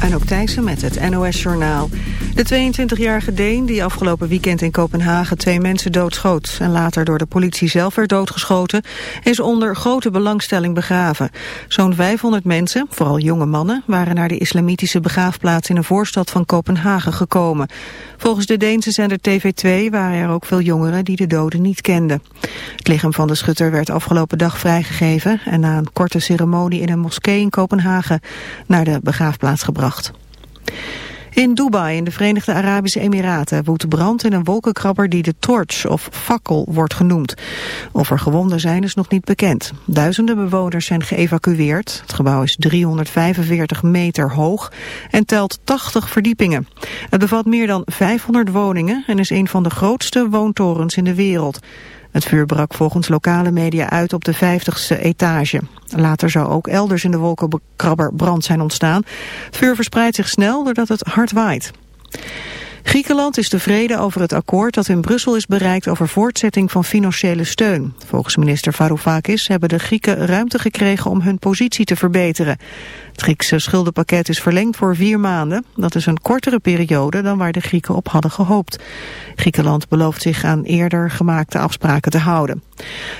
Anouk Thijssen met het NOS-journaal. De 22-jarige Deen, die afgelopen weekend in Kopenhagen twee mensen doodschoot... en later door de politie zelf werd doodgeschoten... is onder grote belangstelling begraven. Zo'n 500 mensen, vooral jonge mannen... waren naar de islamitische begraafplaats in een voorstad van Kopenhagen gekomen. Volgens de Deense zender TV2 waren er ook veel jongeren die de doden niet kenden. Het lichaam van de schutter werd afgelopen dag vrijgegeven... en na een korte ceremonie in een moskee in Kopenhagen naar de begraafplaats gebracht. In Dubai, in de Verenigde Arabische Emiraten, woedt brand in een wolkenkrabber die de torch of fakkel wordt genoemd. Of er gewonden zijn is nog niet bekend. Duizenden bewoners zijn geëvacueerd. Het gebouw is 345 meter hoog en telt 80 verdiepingen. Het bevat meer dan 500 woningen en is een van de grootste woontorens in de wereld. Het vuur brak volgens lokale media uit op de 50ste etage. Later zou ook elders in de wolkenkrabber brand zijn ontstaan. Het vuur verspreidt zich snel doordat het hard waait. Griekenland is tevreden over het akkoord dat in Brussel is bereikt over voortzetting van financiële steun. Volgens minister Varoufakis hebben de Grieken ruimte gekregen om hun positie te verbeteren. Het Griekse schuldenpakket is verlengd voor vier maanden. Dat is een kortere periode dan waar de Grieken op hadden gehoopt. Griekenland belooft zich aan eerder gemaakte afspraken te houden.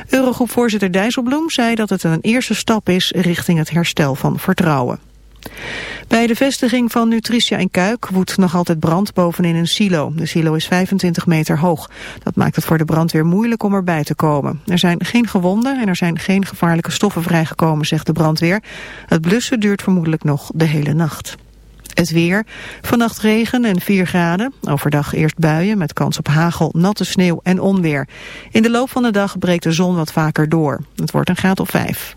Eurogroepvoorzitter Dijsselbloem zei dat het een eerste stap is richting het herstel van vertrouwen. Bij de vestiging van Nutritia in Kuik woedt nog altijd brand bovenin een silo. De silo is 25 meter hoog. Dat maakt het voor de brandweer moeilijk om erbij te komen. Er zijn geen gewonden en er zijn geen gevaarlijke stoffen vrijgekomen, zegt de brandweer. Het blussen duurt vermoedelijk nog de hele nacht. Het weer. Vannacht regen en 4 graden. Overdag eerst buien met kans op hagel, natte sneeuw en onweer. In de loop van de dag breekt de zon wat vaker door. Het wordt een graad of 5.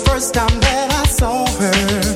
First time that I saw her,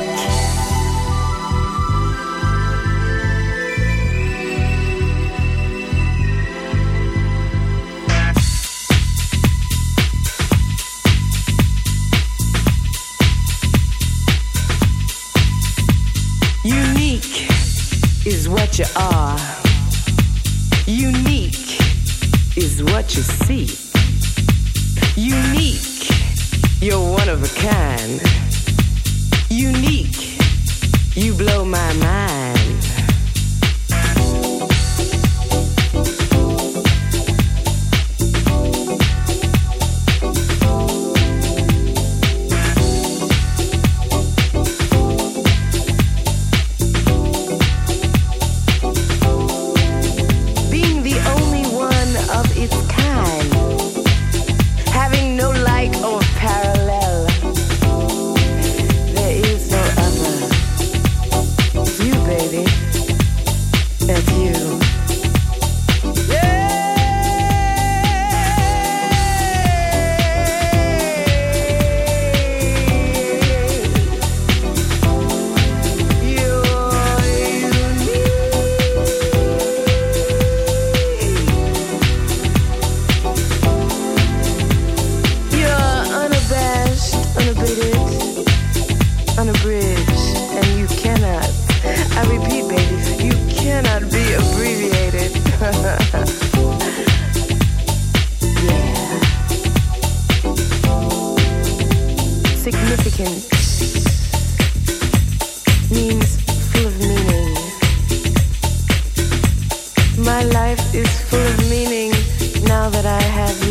and you cannot. I repeat, you cannot be abbreviated. yeah. Significant means full of meaning. My life is full of meaning now that I have you.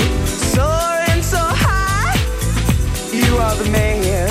you are the man.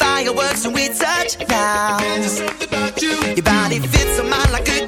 fireworks when we touch down. Your body fits on mine like a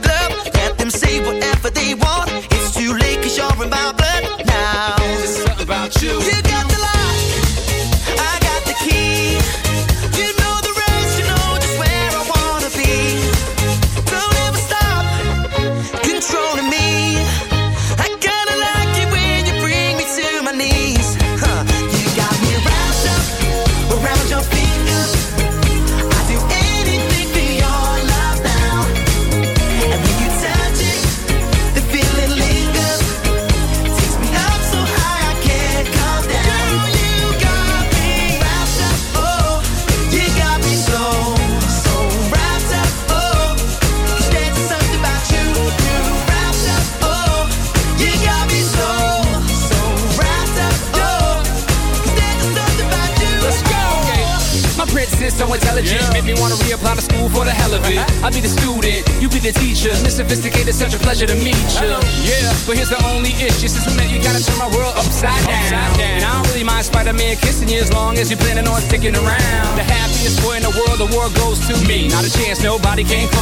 body can't close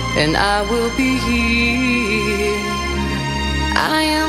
and I will be here. I am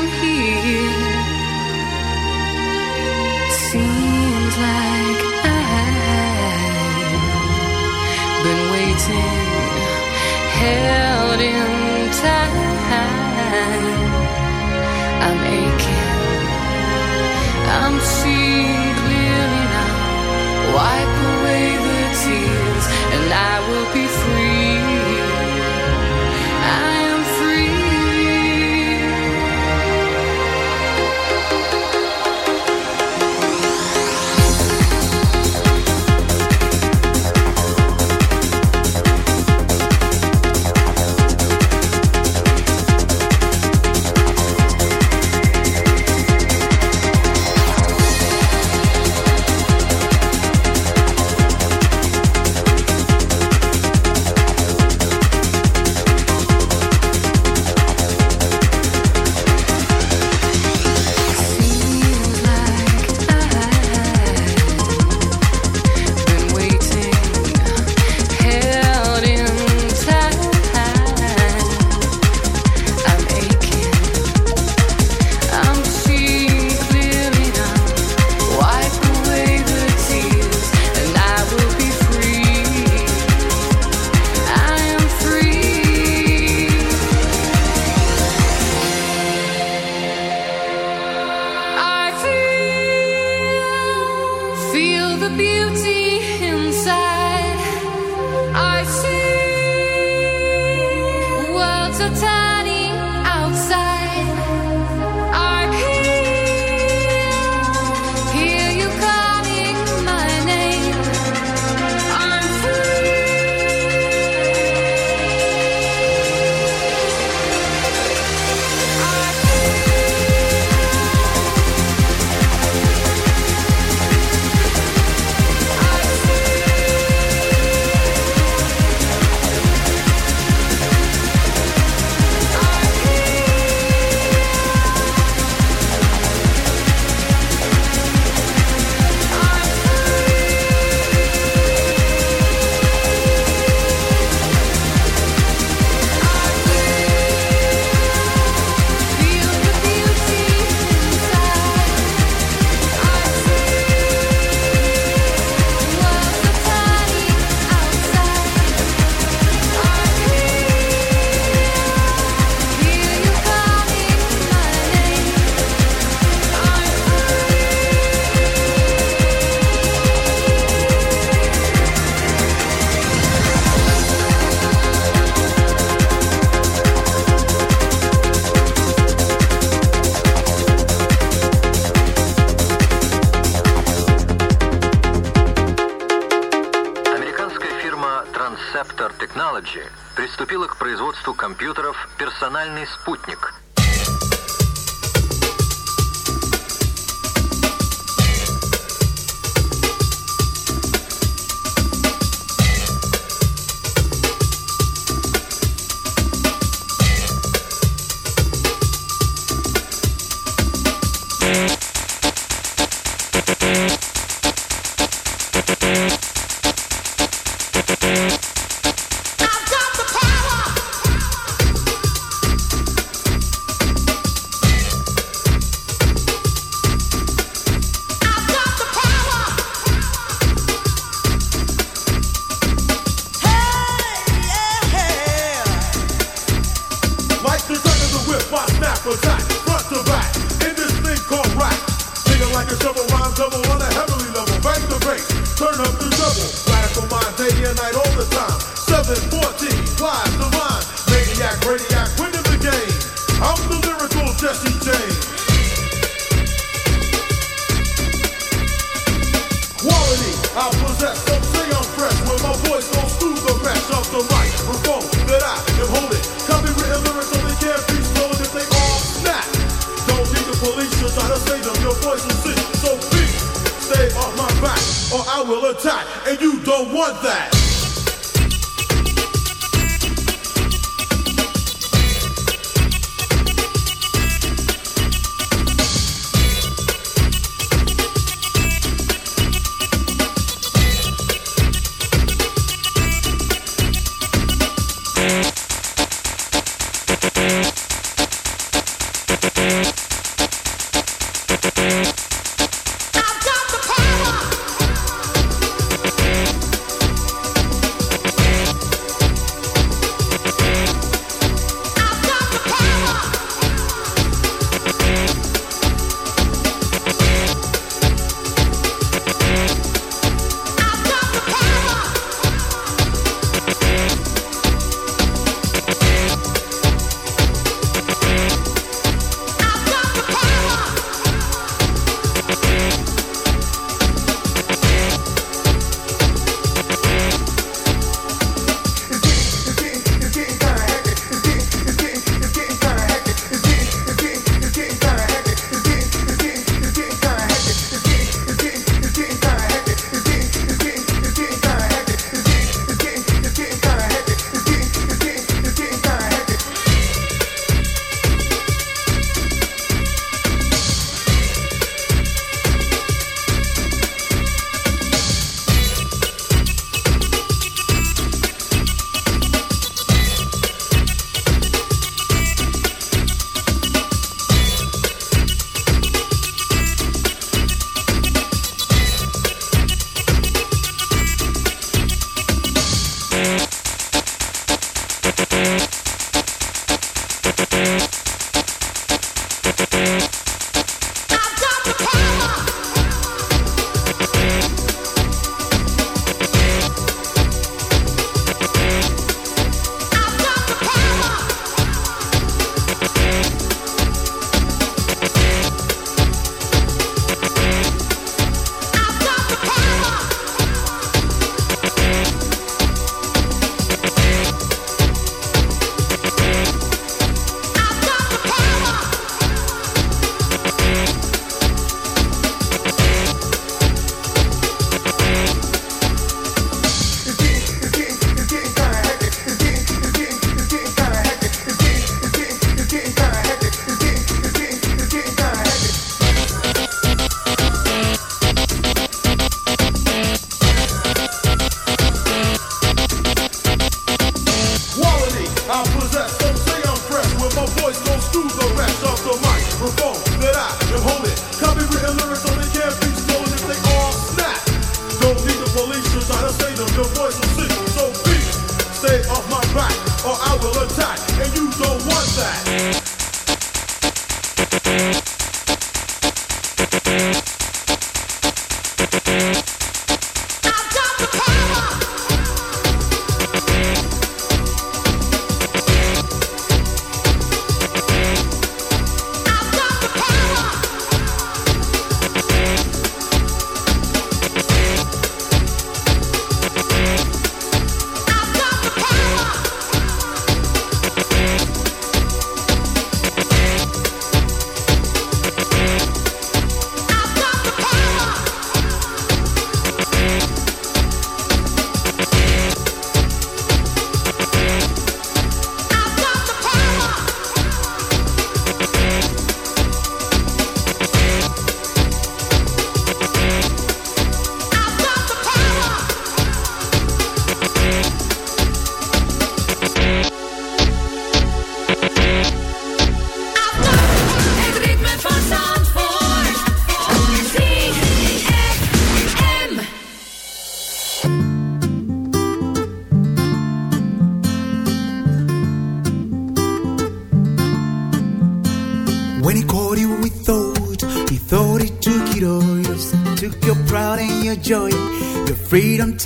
voice goes through the rest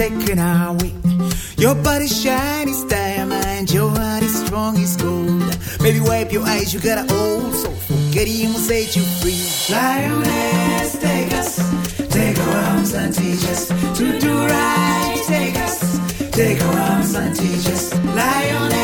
freedom taken away. Your body shiny as diamond, your heart is strong as gold. Baby, wipe your eyes, you got an old soul. Forget him will set you free. Lioness, take us, take our arms and teach us to do right. Take us, take our arms and teach us. Lioness,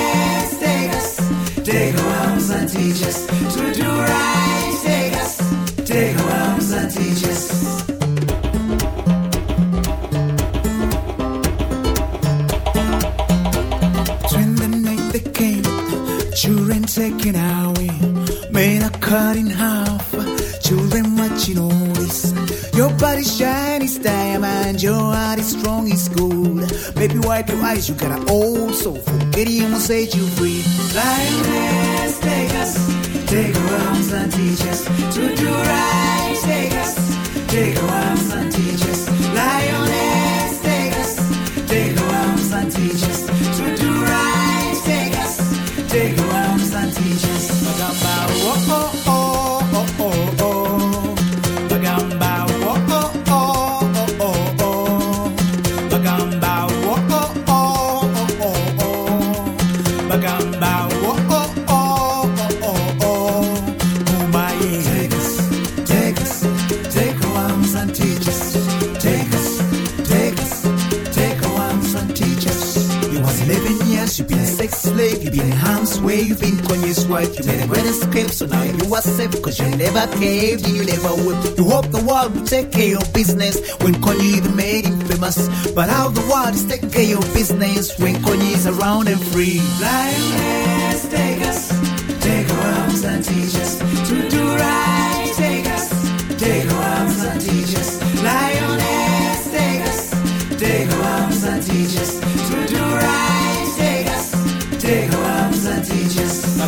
taken away, men are cut in half, children watching all this. Your body shiny as diamond, your heart is strong as gold. Baby, wipe your eyes, you got an old soul. Forget him will set you free. Lioness, take us, take our arms and teach us to do right. Take us, take our arms and teach us. Lioness, take us, take our arms and teach us arms and teach us. Been Kanye's wife, you made a great escape, so now you are safe, cause you never caved you never whipped. You hope the world will take care of business when Kanye even made him famous. But how the world is taking care of business when Kanye is around and free. Lioness, take us, take our arms and teach us to do right. Take us, take our arms and teach us.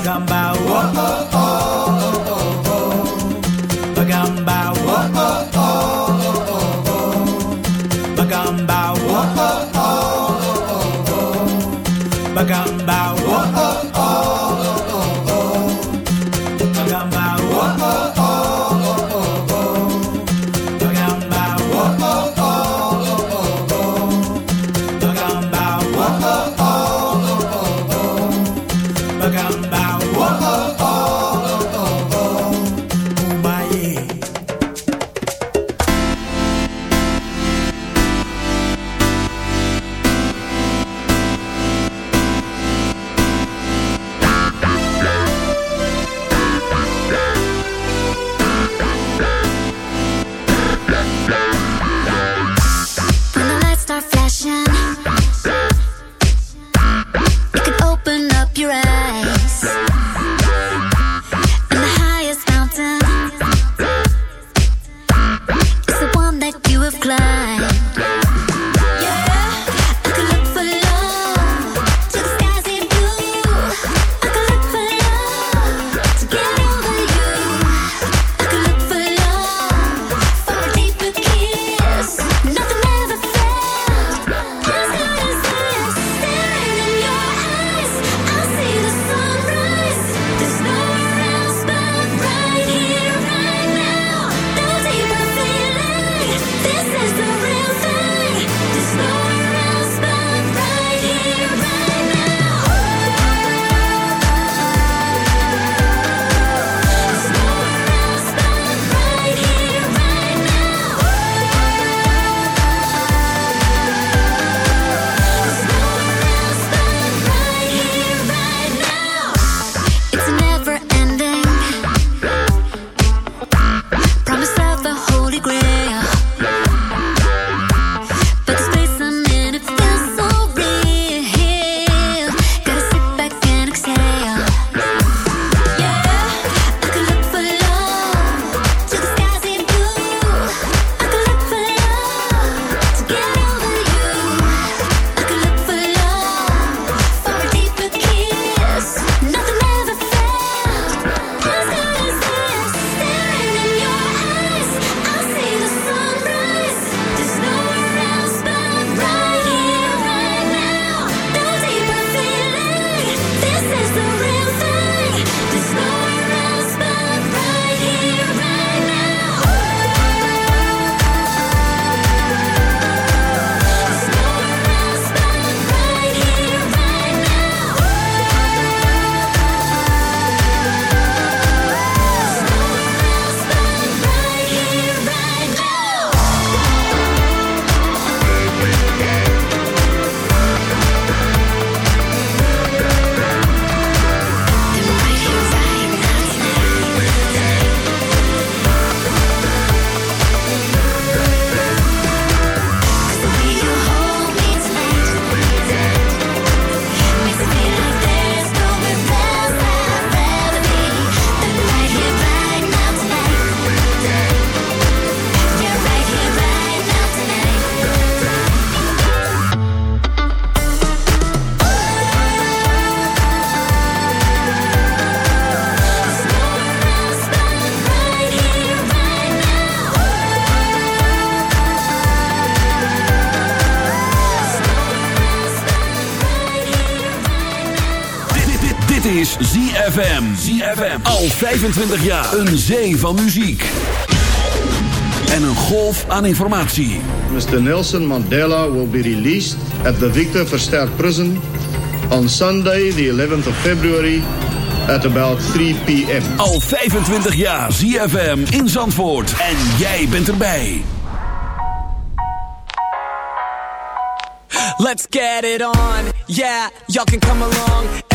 Bagamba, oh oh oh oh is ZFM. ZFM. Al 25 jaar. Een zee van muziek. En een golf aan informatie. Mr. Nelson Mandela will be released at the Victor Verster Prison on Sunday, the 11th of February, at about 3 p.m. Al 25 jaar ZFM in Zandvoort. En jij bent erbij. Let's get it on. Yeah, y'all can come along.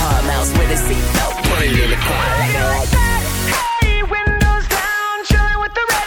mouse with a seatbelt. Put it in the car. Hey, windows down, chilling with the radio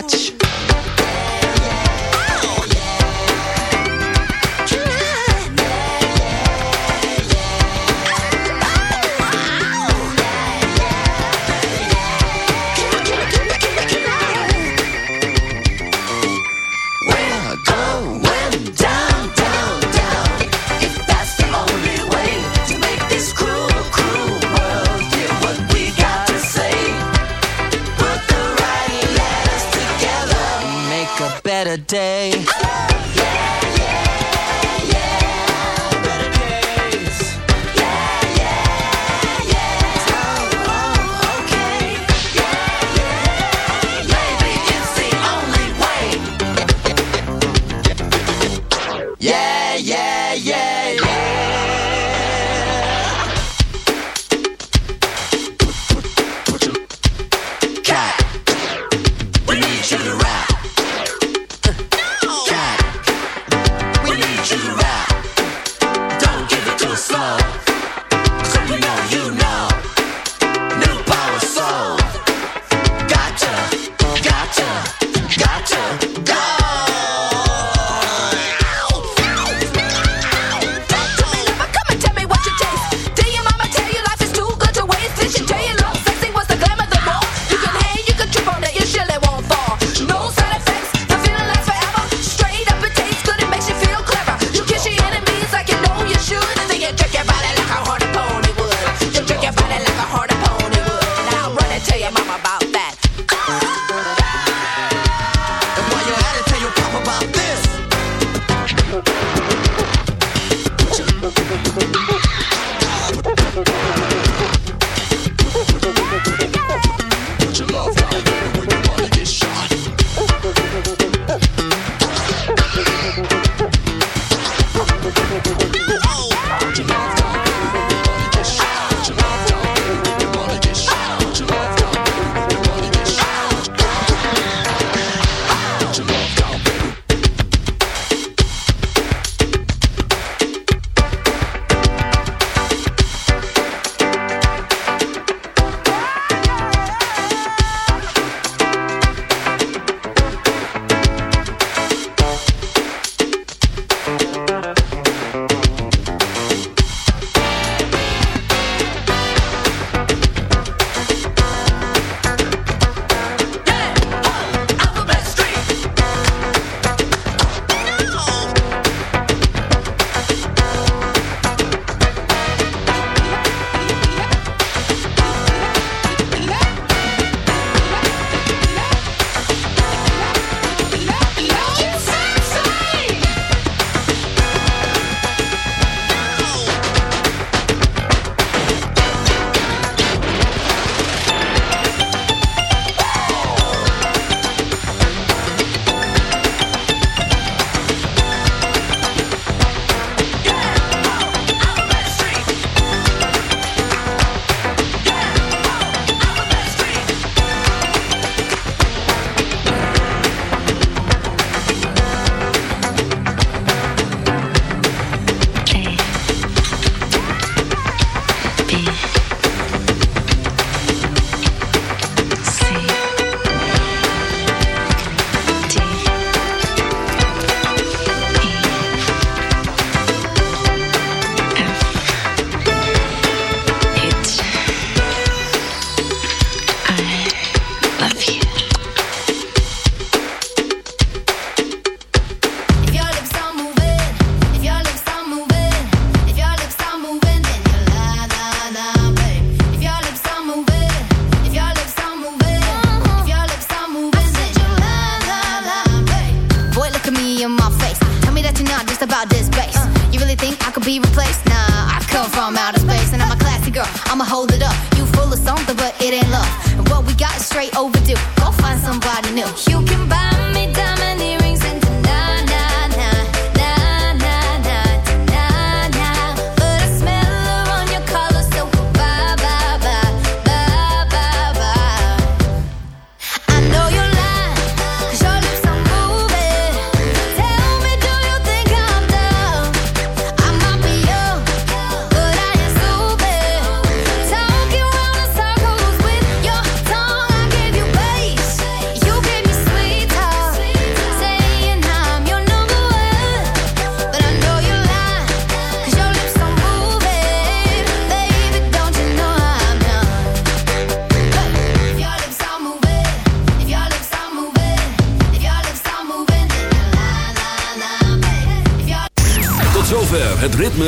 would a